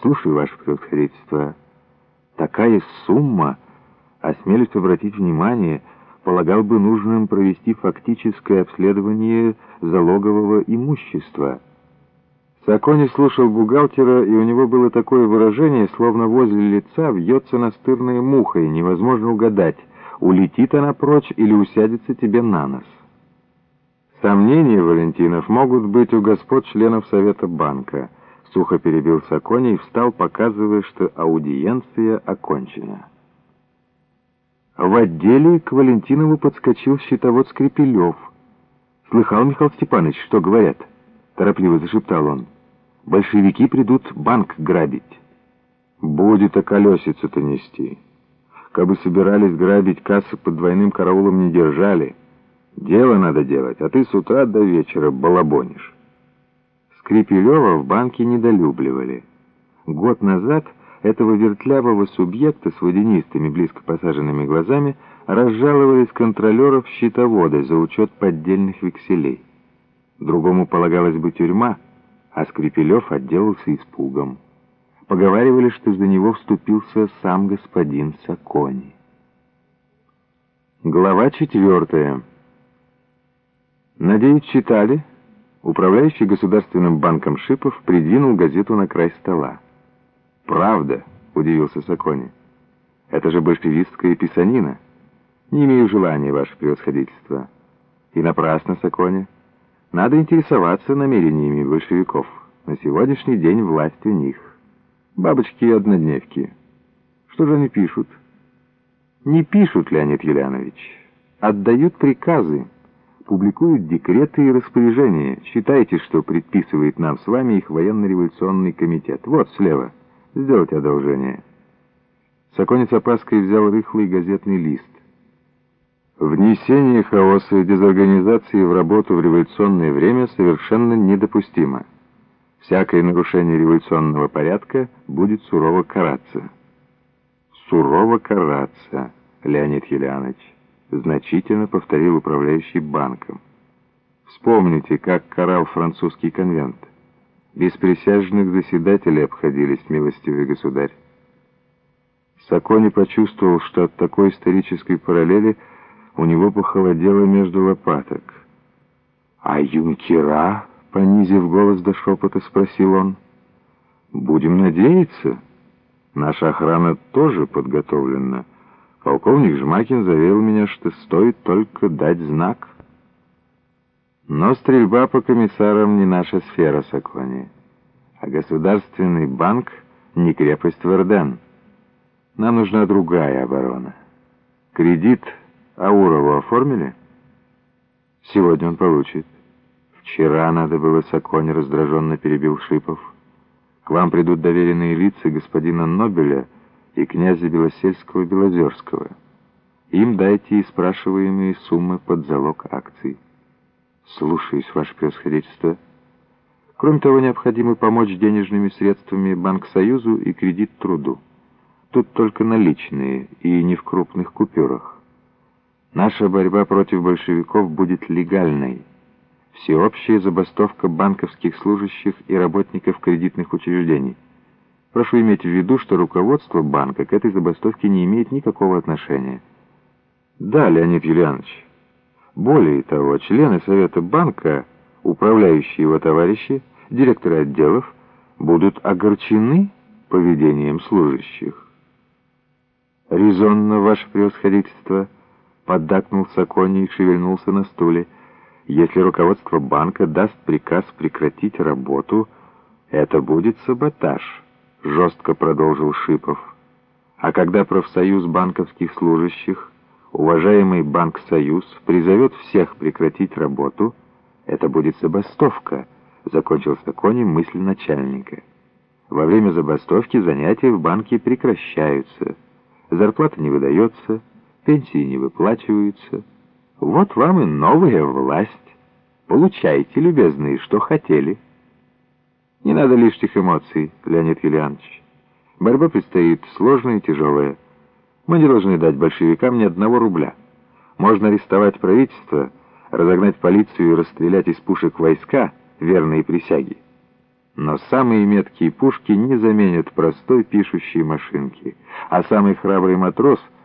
Слушаю, ваше превосходительство. Такая сумма, осмелюсь обратить внимание, полагал бы нужным провести фактическое обследование залогового имущества. Сакони слушал бухгалтера, и у него было такое выражение, словно возле лица вьется настырная муха, и невозможно угадать, улетит она прочь или усядется тебе на нос. Сомнения, Валентинов, могут быть у господ членов Совета банка. Сухо перебил Сакони и встал, показывая, что аудиенция окончена. В отделе к Валентинову подскочил счетовод Скрипелев. «Слыхал, Михаил Степанович, что говорят?» Торопливо зашептал он. «Большевики придут банк грабить». «Будет околесицу-то нести. Кабы собирались грабить, кассы под двойным караулом не держали». Дело надо делать, а ты с утра до вечера балабонишь. Скрипелева в банке недолюбливали. Год назад этого вертлявого субъекта с водянистыми, близко посаженными глазами разжаловали с контролеров счетовода за учет поддельных векселей. Другому полагалось бы тюрьма, а Скрипелев отделался испугом. Поговаривали, что за него вступился сам господин Сакони. Глава четвертая. Надеюсь, читали? Управляющий государственным банком Шипов придвинул газету на край стола. «Правда», — удивился Сакони. «Это же большевистская писанина. Не имею желания, ваше превосходительство». «И напрасно, Сакони. Надо интересоваться намерениями большевиков. На сегодняшний день власть у них. Бабочки и однодневки. Что же они пишут?» «Не пишут, Леонид Юлянович. Отдают приказы» публикуют декреты и распоряжения. Считайте, что предписывает нам с вами их военно-революционный комитет. Вот, слева. Сделайте одолжение». Саконец опаской взял рыхлый газетный лист. Внесение хаоса и дезорганизации в работу в революционное время совершенно недопустимо. Всякое нарушение революционного порядка будет сурово караться. Сурово караться, Леонид Юлианович значительно повторил управляющий банком. Вспомните, как карал французский конвент. Без присяжных заседателей обходились, милостивый государь. Сакони почувствовал, что от такой исторической параллели у него похолодело между лопаток. «А юнкера?» — понизив голос до шепота, спросил он. «Будем надеяться. Наша охрана тоже подготовлена». Полковник Жмакин заверил меня, что стоит только дать знак. Но стрельба по комиссарам не наша сфера, Сакони. А Государственный банк не крепость Верден. Нам нужна другая оборона. Кредит Аурову оформили? Сегодня он получит. Вчера надо было, Сакони раздраженно перебил Шипов. К вам придут доверенные лица господина Нобеля — и князя Белосельского-Белозерского. Им дайте и спрашиваемые суммы под залог акций. Слушаюсь, ваше превосходительство. Кроме того, необходимо помочь денежными средствами Банк-Союзу и кредит труду. Тут только наличные и не в крупных купюрах. Наша борьба против большевиков будет легальной. Всеобщая забастовка банковских служащих и работников кредитных учреждений – Прошу иметь в виду, что руководство банка к этой забастовке не имеет никакого отношения. Да, Леонид Юлианович. Более того, члены Совета банка, управляющие его товарищи, директоры отделов, будут огорчены поведением служащих. «Резонно, ваше превосходительство», — поддакнул Сакони и шевельнулся на стуле. «Если руководство банка даст приказ прекратить работу, это будет саботаж». — жестко продолжил Шипов. «А когда профсоюз банковских служащих, уважаемый Банк-Союз, призовет всех прекратить работу, это будет забастовка», — закончил Сакони мысль начальника. «Во время забастовки занятия в банке прекращаются, зарплата не выдается, пенсии не выплачиваются. Вот вам и новая власть. Получайте, любезные, что хотели». Не надо лишних эмоций, Леонид Юлианович. Борьба предстоит сложная и тяжелая. Мы не должны дать большевикам ни одного рубля. Можно арестовать правительство, разогнать полицию и расстрелять из пушек войска, верные присяги. Но самые меткие пушки не заменят простой пишущей машинки, а самый храбрый матрос